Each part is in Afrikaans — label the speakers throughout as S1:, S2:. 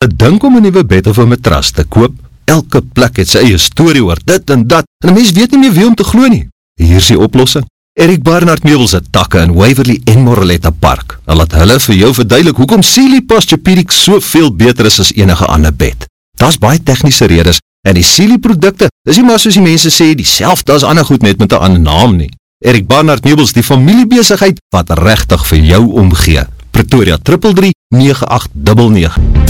S1: Ek dink om 'n nuwe bed of 'n matras te koop. Elke plek het sy eie storie oor dit en dat, en 'n mens weet nie meer wie om te glo nie. Hier is die oplossing. Erik Barnard Meubels het takke in Waverly en Moreletta Park. Hulle laat hulle vir jou verduidelik hoekom Sealy Posturepedic soveel beter is as enige ander bed. Daar's baie tegniese redes en die Sealy produkte is nie maar soos die mense sê dieselfde as ander goed net met 'n ander naam nie. Erik Barnard Meubels, die familiebesigheid wat regtig vir jou omgee. Pretoria 333 9899.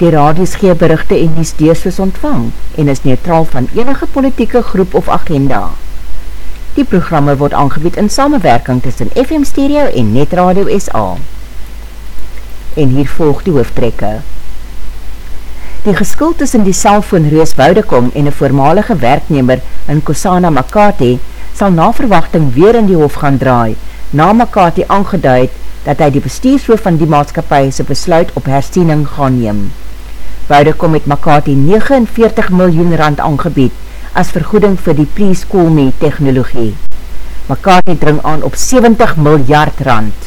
S2: Die radios gee berichte en die steers ontvang en is neutraal van enige politieke groep of agenda. Die programme word aangebied in samenwerking tussen FM Stereo en Net Radio SA. En hier volg die hoofdtrekke. Die geskuld tussen die cellfoon Reus Woudekom en een voormalige werknemer in Kosana Makati sal na verwachting weer in die hof gaan draai, na Makati aangeduid dat hy die bestuurshoof van die maatskapie sy besluit op hersiening gaan neem. Vodacom het Makati 49 miljoen rand aangebied as vergoeding vir die Please Call Me technologie. Makati dring aan op 70 miljard rand.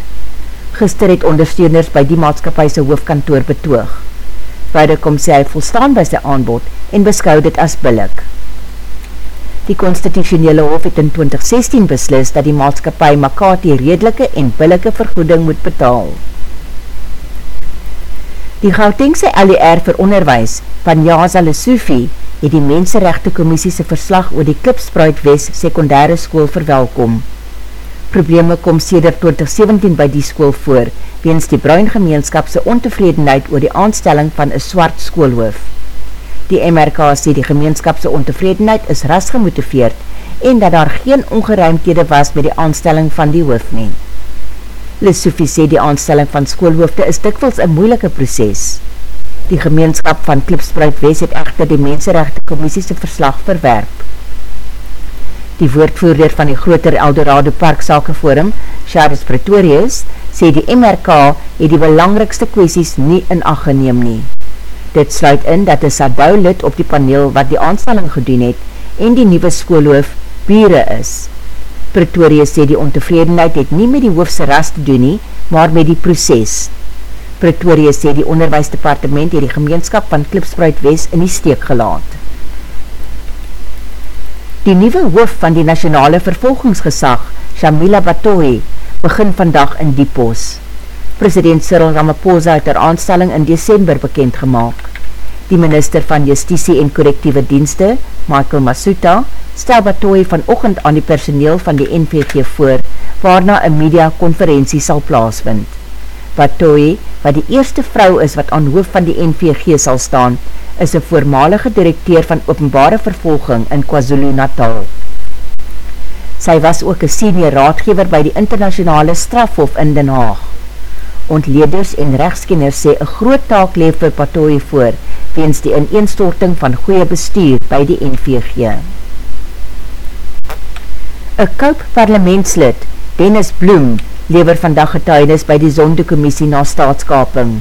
S2: Gister het ondersteuners by die maatskapijse hoofdkantoor betoog. Vodacom sê hy volstaan by sy aanbod en beskou dit as billik. Die constitutionele hof het in 2016 beslis dat die maatskapie Makati redelike en billike vergoeding moet betaal. Die Gautengse LER vir onderwijs van Jaza Lesoufi het die Menserechte Commissiese verslag oor die Klipspruit West sekundare school verwelkom. Probleme kom sêder 2017 by die school voor, weens die bruin gemeenskapse ontevredenheid oor die aanstelling van een swart schoolhoof. Die MRK sê die gemeenskapse ontevredenheid is ras gemotiveerd en dat daar geen ongeruimdhede was met die aanstelling van die hoof neemt. Lesofie sê die aanstelling van skoolhoofde is dikwels een moeilike proces. Die gemeenskap van Klipspruit West het echter die Menserechte Commissiese verslag verwerp. Die woordvoerder van die groter Eldorado Parksake Forum, Charis Pretorius, sê die MRK het die belangrikste kwesties nie in acht geneem nie. Dit sluit in dat die Sadou lid op die paneel wat die aanstelling gedoen het en die nieuwe skoolhoof Bure is. Pretoria sê die ontevredenheid het nie met die hoofse ras te doen nie, maar met die proces. Pretoria sê die onderwijsdepartement het die gemeenskap van Klipspruit West in die steek gelaat. Die nieuwe hoof van die nationale vervolgingsgesag, Shamila Batohi, begin vandag in die pos. President Cyril Ramaphosa het er aanstelling in december bekend gemaakt. Die minister van Justitie en Correctieve Dienste, Michael Masuta, stel Batoy van ochend aan die personeel van die NVG voor, waarna een mediakonferentie sal plaasvind. Batoy, wat die eerste vrou is wat aan hoof van die NVG sal staan, is een voormalige directeur van openbare vervolging in KwaZulu-Natal. Sy was ook een senior raadgever by die internationale strafhof in Den Haag. Ontleders en rechtskenners sê een groot taak leef vir Batoy voor, weens die ineenstorting van goeie bestuur by die NVG. Een koop parlementslid, Dennis Bloem, lever vandag getuinis by die Zondekommissie na staatskaping.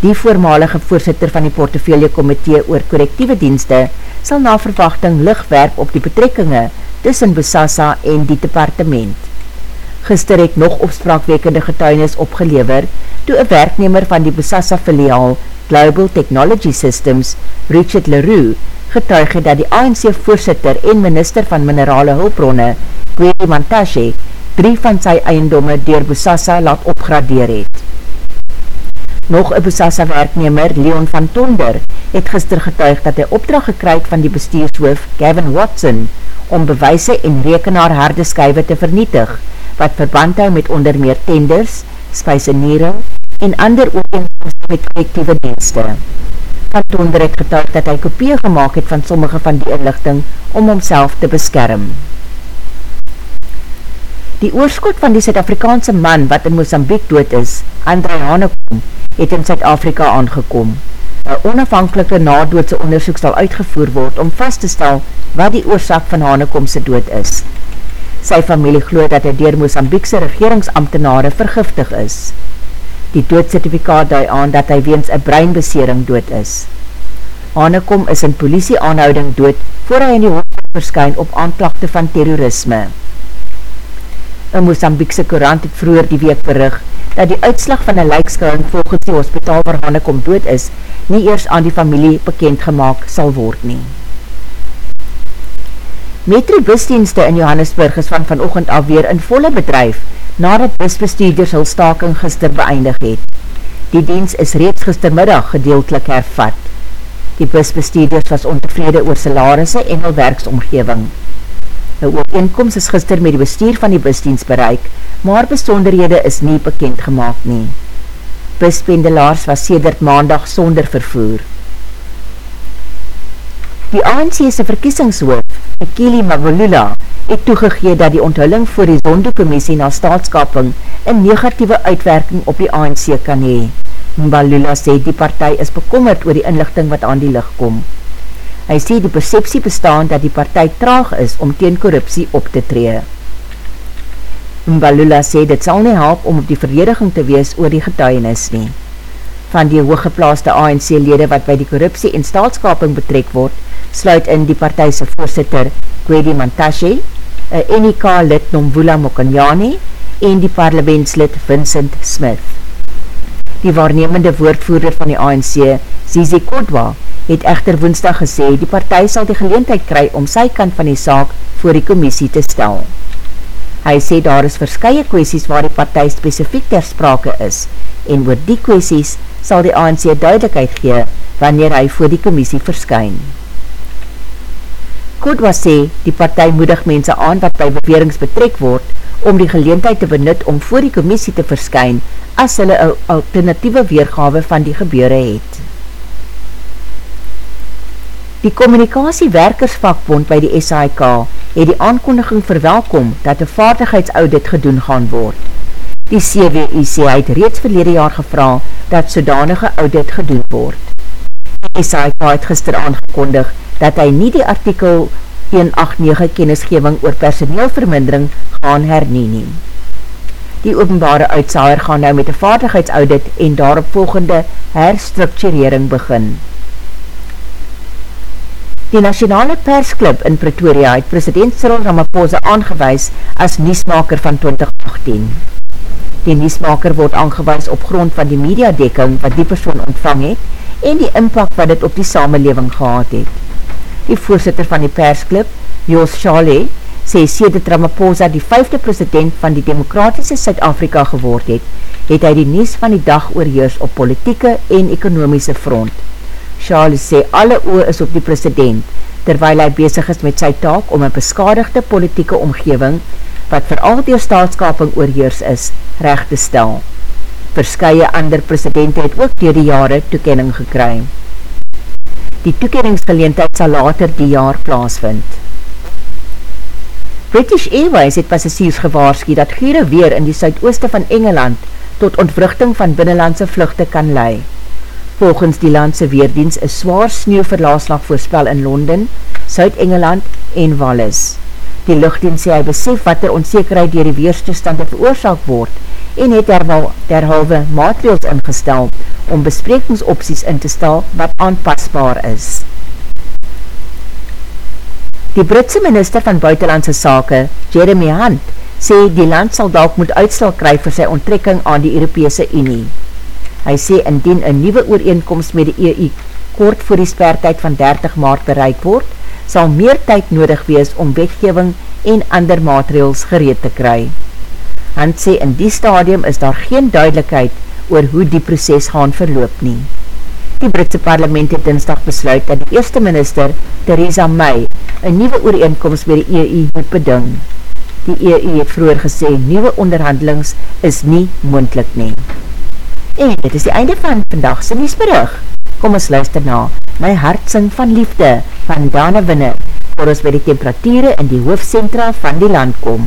S2: Die voormalige voorzitter van die portefeuille komitee oor correctieve dienste sal na verwachting lichtwerp op die betrekkinge tussen Besassa en die departement. Gister het nog opspraakwekende getuinis opgelever toe een werknemer van die Besassa filiaal Global Technology Systems, Richard Leroux, getuig het dat die ANC voorzitter en minister van minerale hulpbronne Kwee Mantashe drie van sy eiendomme dier Boussassa laat opgradeer het. Nog een Bosasa werknemer, Leon van Tonder, het gister getuig dat hy opdracht gekryk van die bestuurshoof Gavin Watson om bewijse en rekenaar harde skuive te vernietig, wat verband hou met onder meer tenders, spijseniering en ander ooreenkomst met collectieve dienste. Van Tonder het getuig dat hy kopie gemaakt het van sommige van die inlichting om homself te beskerm. Die oorskot van die Suid-Afrikaanse man wat in Mozambique dood is, André Hanekom, het in Suid-Afrika aangekom. Een onafhankelike nadoodse onderzoek sal uitgevoer word om vast te stel wat die oorzaak van Hanekomse dood is. Sy familie gloed dat hy dier Mozambiekse regeringsambtenare vergiftig is. Die doodsertifikaat dui aan dat hy weens een breinbesering dood is. Hanekom is in politie aanhouding dood voor hy in die hoofd verskyn op aanklagte van terrorisme. Een Mozambiekse korant het vroeger die week berig dat die uitslag van een lijkskouwing volgens die hospitaal waar Hannekom dood is, nie eers aan die familie bekend gemaakt sal word nie. Metro busdienste in Johannesburg is van vanochtend alweer in volle bedrijf nadat busbestuurders hul staking gister beëindig het. Die dienst is reeds gistermiddag gedeeltelik hervat. Die busbestuurders was ontevrede oor salarisse en hul werksomgeving. Een ooreenkomst is gister met die bestuur van die busdienst bereik, maar besonderhede is nie bekend gemaakt nie. Buspendelaars was sedert maandag sonder vervoer. Die ANC'se verkiesingshoof, Ekili Mavolula, het toegegee dat die onthulling voor die Zondo-commissie na staatskaping een negatieve uitwerking op die ANC kan hee. Mbalula sê die partij is bekommerd oor die inlichting wat aan die licht kom. Hy sê die perceptie bestaan dat die partij traag is om teen korruptie op te tree. Mbalula sê dit sal nie help om op die verdediging te wees oor die getuienis nie. Van die hooggeplaaste ANC-lede wat by die korruptie en staatskaping betrek word, sluit in die partijse voorzitter Kwedi Mantashe, een NEK-lid Nomvula Mokanyani en die parlementslid Vincent Smith. Die waarnemende woordvoerder van die ANC, Zizi Kodwa, het echter woensdag gesê die partij sal die geleentheid kry om sy kant van die saak voor die commissie te stel. Hy sê daar is verskye kwesties waar die partij specifiek ter sprake is en oor die kwesties sal die ANC duidelijkheid gee wanneer hy voor die commissie verskyn. Kodwa sê die partij moedig mense aan wat by bewerings betrek word om die geleentheid te benut om voor die commissie te verskyn as hulle een alternatieve weergawe van die gebeure het. Die Communicasiewerkersvakbond by die SAIK het die aankondiging verwelkom dat een vaardigheidsaudit gedoen gaan word. Die CWIC het reeds verlede jaar gevra dat sodanige audit gedoen word. SAIK het gister aangekondig dat hy nie die artikel 189 kennisgeving oor personeelvermindering gaan hernie neem. Die openbare uitsaaier gaan nou met een vaardigheidsaudit en daarop volgende herstructurering begin. Die Nationale Persclub in Pretoria het president Cyril Ramaphosa aangewees as niesmaker van 2018. Die niesmaker word aangewees op grond van die mediadekking wat die persoon ontvang het en die impact wat dit op die samenleving gehad het. Die voorzitter van die persclub, Jos Chalet, sê dat Ramaphosa die vijfde president van die demokratische Suid-Afrika geword het, het hy die nies van die dag oorheers op politieke en ekonomiese front. Charles sê alle oor is op die president, terwyl hy bezig is met sy taak om een beskadigde politieke omgeving, wat vooral die staatskaping oorheers is, recht te stel. Verskye ander presidente het ook dier die jare toekenning gekry. Die toekenningsgeleentheid sal later die jaar plaasvind. British Airways het passasiers gewaarskie dat gure weer in die suidooste van Engeland tot ontwrichting van binnenlandse vluchte kan leie. Volgens die landse weerdienst is zwaar sneeuwverlaaslag voorspel in Londen, Zuid-Engeland en Wallis. Die luchtdienst sê hy besef wat er onzekerheid dier die weerstoestande veroorzaak word en het derhalwe maatreels ingestel om besprekingsopties in te stel wat aanpasbaar is. Die Britse minister van Buitenlandse Sake, Jeremy Hunt, sê die land sal dalk moet uitstel kry vir sy onttrekking aan die Europese Unie. Hy sê indien een nieuwe ooreenkomst met die EU kort voor die spertijd van 30 maart bereik word, sal meer tyd nodig wees om wetgeving en ander maatregels gereed te kry. Hand sê in die stadium is daar geen duidelijkheid oor hoe die proces gaan verloop nie. Die Britse parlement het dinsdag besluit dat die eerste minister, Theresa May, een nieuwe ooreenkomst by die EU moet beding. Die EU het vroeger gesê, nieuwe onderhandelings is nie moendlik nie. En dit is die einde van vandagse nieuwsberig. Kom ons luister na My hart sing van liefde van Dana Winner, voor ons by die temperatuur in die hoofdcentra van die land kom.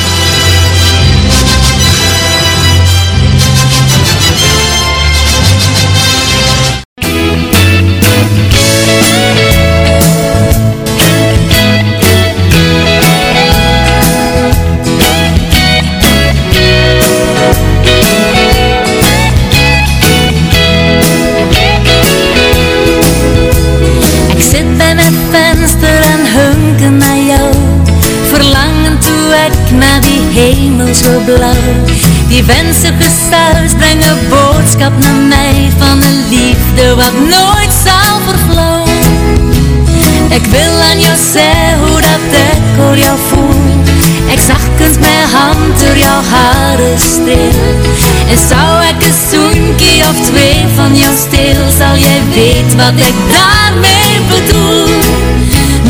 S3: Die wensige gesaus breng een boodskap na my Van een liefde wat nooit sal vervlow Ek wil aan jou sê hoe dat ek oor jou voel. Ek zachtens my hand door jou haare streel. En sou ek een soenkie of twee van jou stil Sal jy weet wat ek daarmee bedoel.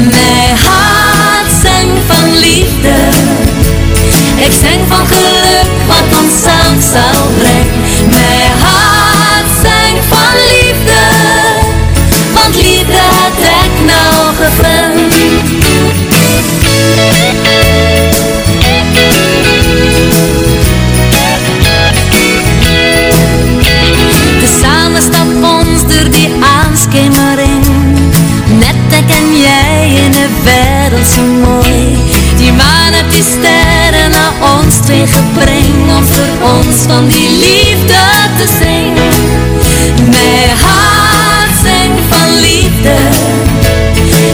S3: My hart sing van liefde. Ek sing saam sal breng My hart sing van liefde Want liefde het ek nou gevind Tesamen stap ons door die aanskemering. Net ek en jy in die wereld so mooi. Die maan het die sterre na ons twee gebring Om vir ons van die liefde te sing My hart sing van liefde.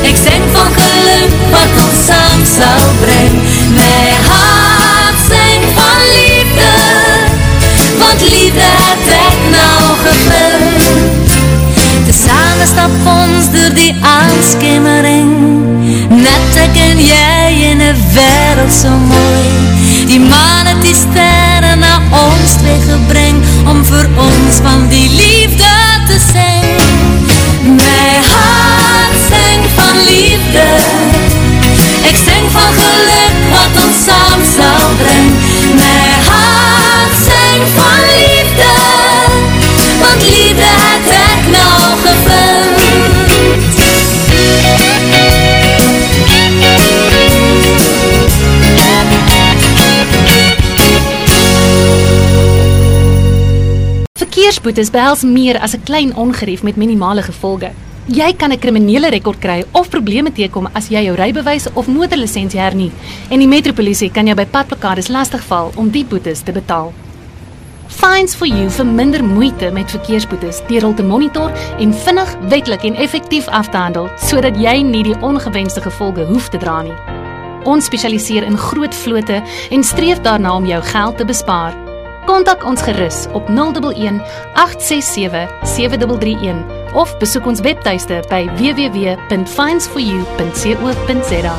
S3: Ek sing van geluk wat ons saam sal breng My hart sing van liefde. Want liefde het ek nou gevind Tesamen stap ons door die aanskemmering Net ek en jy in een wereld so mooi Die maan het die sterre na ons twee gebring Om vir ons van die liefde
S4: Verkeersboetes behels meer as 'n klein ongerief met minimale gevolge. Jy kan 'n kriminele rekord kry of probleme teekom as jy jou rybewys of motorlisensie hernie en die metropolisie kan jou by padplekades lastigval om die boetes te betaal. Fines for you vir minder moeite met verkeersboetes deur hul te monitor en vinnig, wetlik en effektief af te handel sodat jy nie die ongewenste gevolge hoef te dra nie. Ons spesialiseer in groot vlote en streef daarna om jou geld te bespaar. Kontak ons gerus op 011 867 7331 of besoek ons webtuiste by www.finds4u.co.za.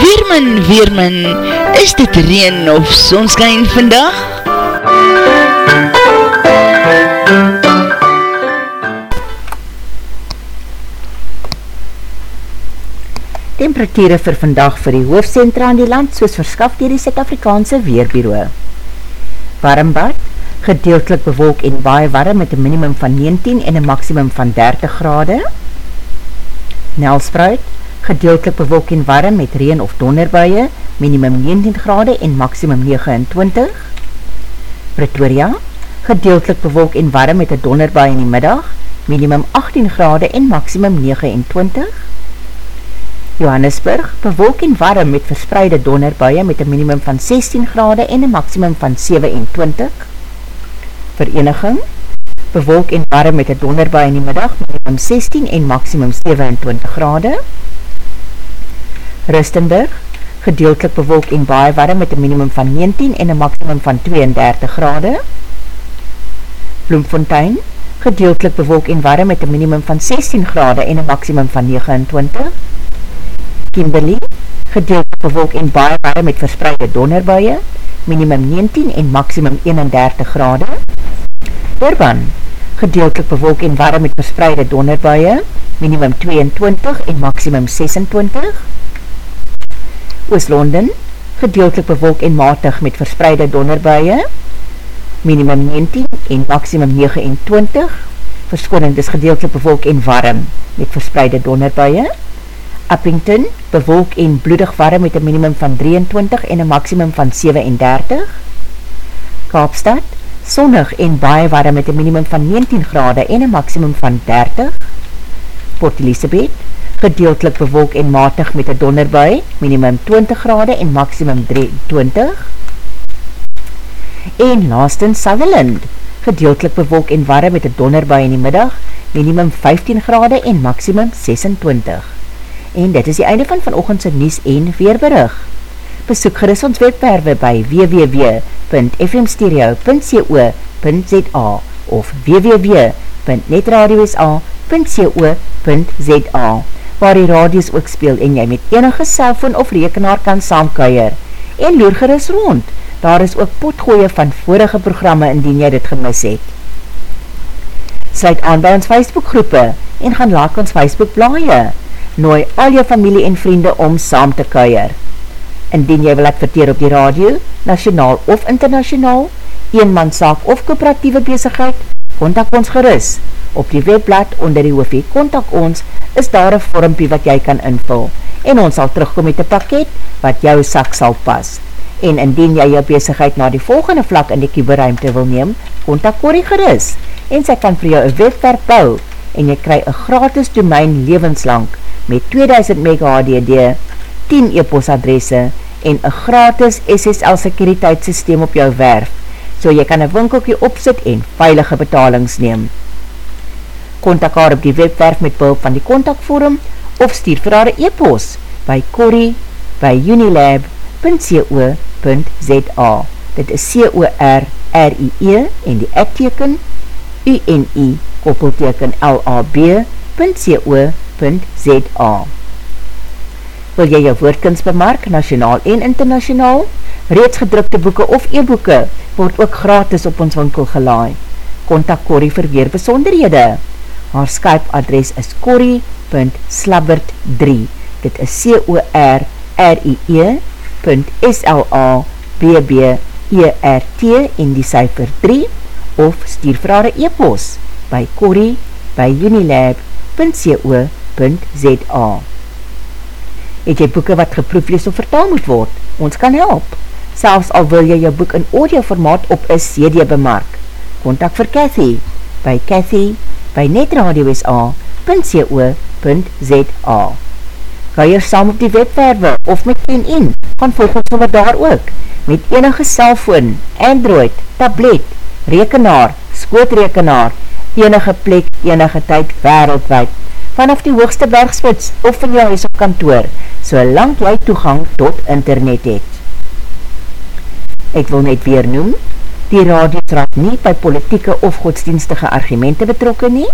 S5: Weerman, Weerman, is dit reen of sonskijn vandag?
S2: Temperatuur vir vandag vir die hoofdcentra in die land soos verskaf dier die Zuid-Afrikaanse Weerbureau. Warmbad, gedeeltelik bewolk en baie warm met een minimum van 19 en een maximum van 30 grade. Nelspreid, gedeeltelik bewolk en warm met reen of donderbuie, minimum 19 grade en maximum 29. Pretoria, gedeeltelik bewolk en warm met een donderbuie in die middag, minimum 18 grade en maximum 29. Johannesburg, bewolk en warm met verspreide donderbuie met een minimum van 16 grade en een maximum van 27. Vereniging, bewolk en warm met een donderbuie in die middag, minimum 16 en maximum 27 grade. Rustenburg, gedeeltelik bewolk en baie warm met een minimum van 19 en een maximum van 32 grade. Bloemfontein, gedeeltelik bewolk en warm met een minimum van 16 grade en een maximum van 29. Kimberley, gedeeltelik bewolk en baie warm met verspreide donderbuie, minimum 19 en maximum 31 grade. Durban, gedeeltelik bewolk en warm met verspreide donderbuie, minimum 22 en maximum 26. Oost-London, gedeeltelik bewolk en matig met verspreide donderbuie, minimum 19 en maximum 29, verskoning is gedeeltelik bewolk en warm met verspreide donderbuie, Uppington, bewolk en bloedig warm met een minimum van 23 en een maximum van 37, Kaapstad, sonnig en baie warm met een minimum van 19 grade en een maximum van 30, Port Elizabeth, gedeeltelik bewolk en matig met een donderbui, minimum 20 grade en maximum 23. En laastens Sutherland, gedeeltelik bewolk en warm met een donderbui in die middag, minimum 15 grade en maximum 26. En dit is die einde van vanochtendse Nies en Weerberig. Besoek geris ons webperwe by www.fmstereo.co.za of www.netradiosa.co.za waar die radios ook speel en jy met enige cellfoon of rekenaar kan saamkuier. En loer geris rond, daar is ook potgooie van vorige programme indien jy dit gemis het. Sluit aan by ons Facebook groepe en gaan laak ons Facebook blaie. Nooi al jou familie en vriende om saam te kuier. Indien jy wil adverteer op die radio, nationaal of internationaal, eenmanszaak of kooperatieve bezigheid, kontak ons geris. Op die webblad onder die hoofie kontak ons is daar een vormpie wat jy kan invul en ons sal terugkom met een pakket wat jou sak sal pas. En indien jy jou bezigheid na die volgende vlak in die kieberuimte wil neem, kontak Corrie geris en sy kan vir jou een webwerf bou en jy krij een gratis domein levenslang met 2000 mega HDD, 10 e-post adresse en een gratis SSL sekuriteitssysteem op jou werf so jy kan een winkelkie opsit en veilige betalings neem. Contact haar op die webwerf met behulp van die contactforum of stuur vir haar e-post by corrie by unilab.co.za Dit is C-O-R-R-I-E en die ekteken U-N-I koppelteken L-A-B.co.za Wil jy jou woordkens bemark, nationaal en internationaal? Reeds gedrukte boeken of e-boeken word ook gratis op ons winkel gelaai. Contact Corrie vir weer besonderhede. Haar Skype adres is corrie.slabbert3 Dit is C-O-R-R-I-E .S-L-A-B-B-E-R-T in die cijfer 3 of stuur vir haar e-post by corrie by unilab.co.za Het jy boeken wat geproeflees of vertaal moet word? Ons kan help selfs al wil jy jou boek in audio formaat op een CD bemark. Contact vir Cathy by Cathy by netradiosa.co.za Ga jy saam op die webwerwe of met TuneIn, gaan volg ons over daar ook. Met enige cellfoon, Android, tablet, rekenaar, skootrekenaar, enige plek, enige tyd, wereldwijd, vanaf die hoogste bergspits of van jou huis op kantoor, so lang jy toegang tot internet het. Ek wil net weer noem, die radio trap nie by politieke of godsdienstige argumente betrokken nie.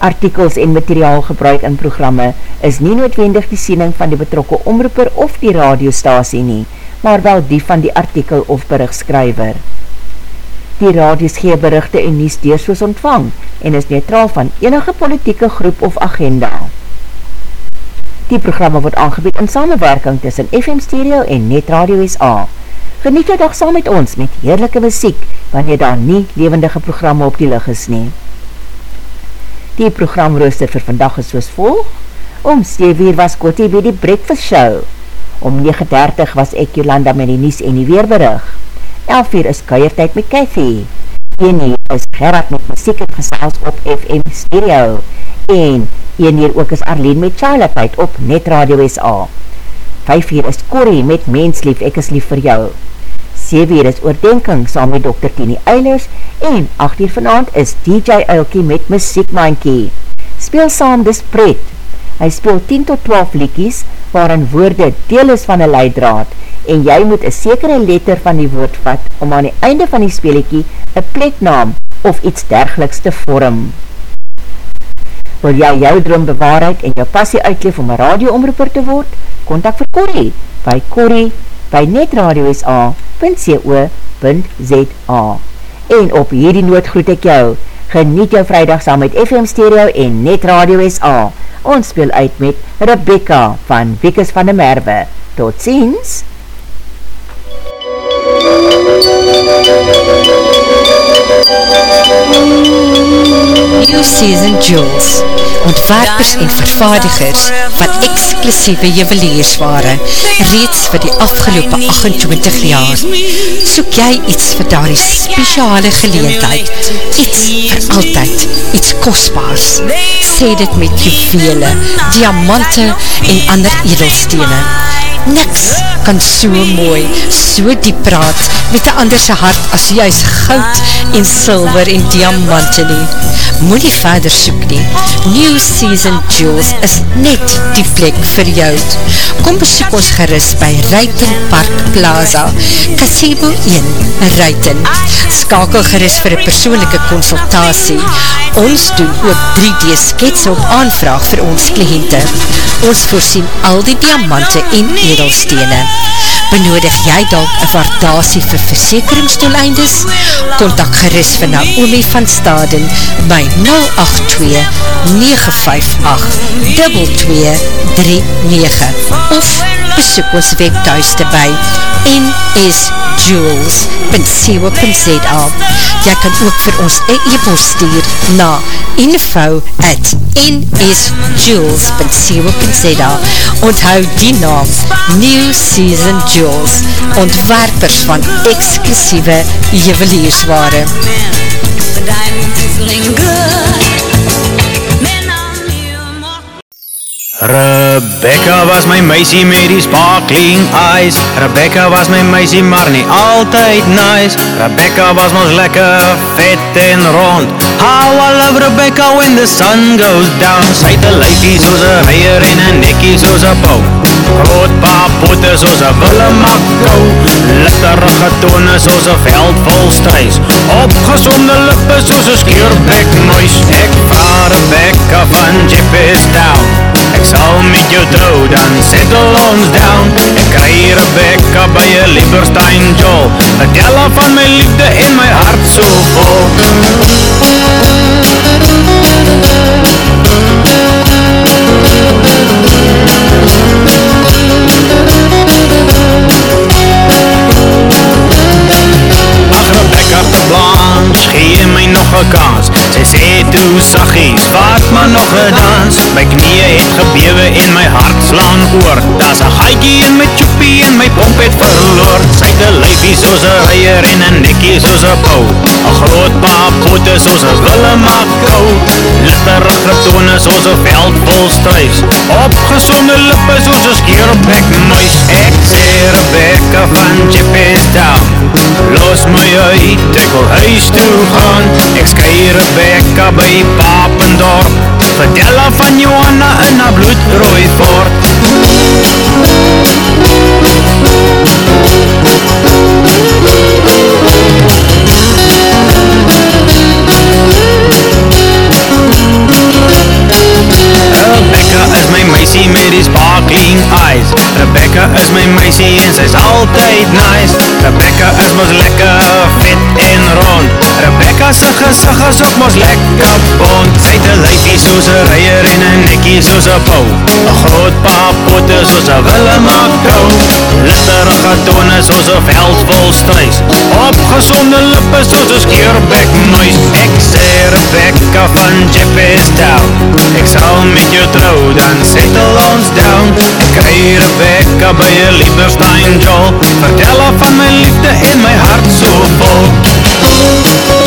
S2: Artikels en materiaal gebruik in programme is nie noodwendig die siening van die betrokke omroeper of die radiostasie nie, maar wel die van die artikel of berichtskryver. Die radios gee berichte en nies deersoos ontvang en is neutraal van enige politieke groep of agenda. Die programma word aangebied in samenwerking tussen FM Stereo en Net Radio SA. Geniet jou dag saam met ons met heerlijke muziek, wanneer daar nie levendige programma op die lig is nie. Die programrooster vir vandag is soos volg. Om 7 uur was Kotie by die Breakfast Show. Om 9.30 was ek Jolanda met die Nies en die Weerberig. 11 uur is Kuiertijd met Cathy. 1 uur is Gerard met muziek en gesels op FM Stereo. En 1 uur ook is Arlene met Charlotte op Net Radio SA. 5 uur is Corrie met Menslief, ek is lief vir jou. 7 uur is oordenking saam met Dr. Tini Eilers en 8 uur vanavond is DJ Eilkie met Muziek Mankie. Speel saam dis pret. Hy speel 10 tot 12 liekies waarin woorde deel is van een leidraad en jy moet een sekere letter van die woord vat om aan die einde van die speeliekie een pleknaam of iets dergeliks te vorm. Wil jy jou droom bewaarheid en jou passie uitleef om een radioomroeper te word? Contact vir Corrie by Corrie by netradiosa.co.za En op hierdie noot groet ek jou. Geniet jou vrijdag saam met FM Stereo en Net Radio SA. Ons speel uit met Rebecca van Wiekes van de Merwe. Tot ziens!
S6: New Season Jewels Ontwerpers en vervaardigers van exclusieve juweliersware reeds vir die afgelopen 28 jaar. Soek jy iets vir daar die speciale geleentheid, iets vir altyd, iets kostbaars. Sê dit met juwele, diamante en ander edelstene. Niks kan so mooi, so diep praat met die anderse hart as juist goud en silver en diamante nie. Moet nie verder soek nie. New Season Jewels is net die plek vir jou. Kom besoek ons gerust by Ruiten Park Plaza, Casebo 1, Ruiten. Skakel gerust vir een persoonlijke consultatie. Ons doen ook 3D skets op aanvraag vir ons kliënte. Ons voorsien al die diamante en edelstene. Benodig jy dalk een waardasie vir versekeringsdoeleindes? Contact gerust vir Naomi van Staden by 082-958-2239 of besoek ons webthuiste by nsjewels.co.za Jy kan ook vir ons e-post stuur na info at nsjewels.co.za Onthou die naam New Season Jewels Ontwerpers van exclusieve juweliersware.
S3: But I'm feeling good
S7: Rebecca was my meisie met die sparkling eyes Rebecca was my meisie maar nie altyd nice. Rebecca was ons lekker vet en rond. How I love Rebecca when the sun goes down. Sy het een lijkie soos een heier en een nekkie soos papote soos een willemakkou Litterige tone soos een veld vol struis Opgezonde lippe soos een skeurbek muis Ek vraag Rebecca van Jeppes Town Ek sal met jou trouw, dan settle ons down. Ek kry Rebecca by een Lieberstein Joel. Vertel haar van my liefde en my hart so vol. Ach gee my nog een kans. Sy sê toe sagies, wat maar nog een dans. My knieën het gebewe en my hart slaan oor. Da's een gaikie in my tjoepie en my pomp het verloor Een lijfie soos een reier en een nekkie soos een pauw Een groot paar pote soos een willemakkou Litterige tone soos een veld vol struis. Opgezonde lippe soos een skierbek muis. Ek sê Rebecca van Jeppes Town Los my uit, ek wil huis toe gaan. Ek skry Rebecca by Papendorp. Vertel van Johanna in haar bloedrooi fort Rebecca is my meisie met die sparkling eyes. Rebecca is my meisie en sy's altyd nice. Rebecca is mos lekker gesig is ook mos lekker bond. Sy het een lyfie soos een reier en een nekkie soos een pauw Een groot paar pote soos een Willema kou Litterige tone soos een veld vol struis Opgezonde lippe soos een skeerbek muis Ek sê Rebecca van Jeppes Town. Ek sal met jou trouw, dan settle ons down. Ek kry Rebecca by een Lieberstein Joel. Vertel haar van my liefde en my hart so vol